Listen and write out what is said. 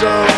so